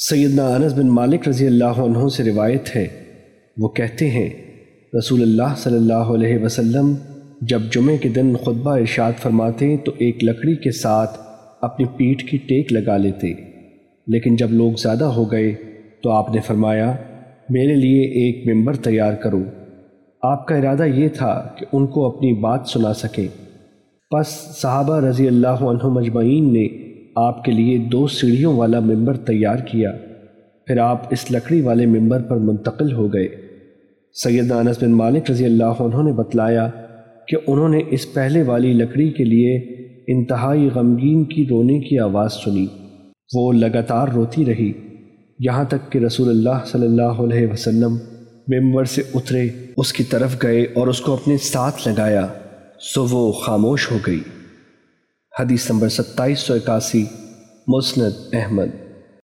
سیدنا انس بن مالک رضی اللہ عنہ سے روایت ہے۔ وہ کہتے ہیں، رسول اللہ صلی اللہ علیہ وسلم جب جمعہ کے دن خطبہ ارشاد فرماتے تو ایک لکڑی کے ساتھ اپنی پیٹھ کی ٹیک لگا لیتے۔ لیکن جب لوگ زیادہ ہو گئے تو آپ نے فرمایا، میرے لیے ایک ممبر تیار کرو۔ آپ کا ارادہ یہ تھا کہ ان کو اپنی بات سنا سکیں۔ پس صحابہ رضی اللہ عنہ مجمعین نے آپ کے لیے دو سیڑھیوں والا ممبر تیار کیا۔ پھر آپ اس لکڑی والے ممبر پر منتقل ہو گئے۔ سیدنا انس بن مالک رضی اللہ عنہ نے بتلایا کہ انہوں نے اس پہلے والی لکڑی کے لیے انتہائی غمگین کی رونے کی آواز سنی۔ وہ لگاتار روتی رہی۔ یہاں تک کہ رسول اللہ صلی اللہ علیہ وسلم ممبر سے اترے، اس کی طرف گئے اور اس کو اپنے ساتھ لگایا۔ سو وہ خاموش ہو گئی۔ حدیث نمبر ستائیس سو اکاسی مسند احمد۔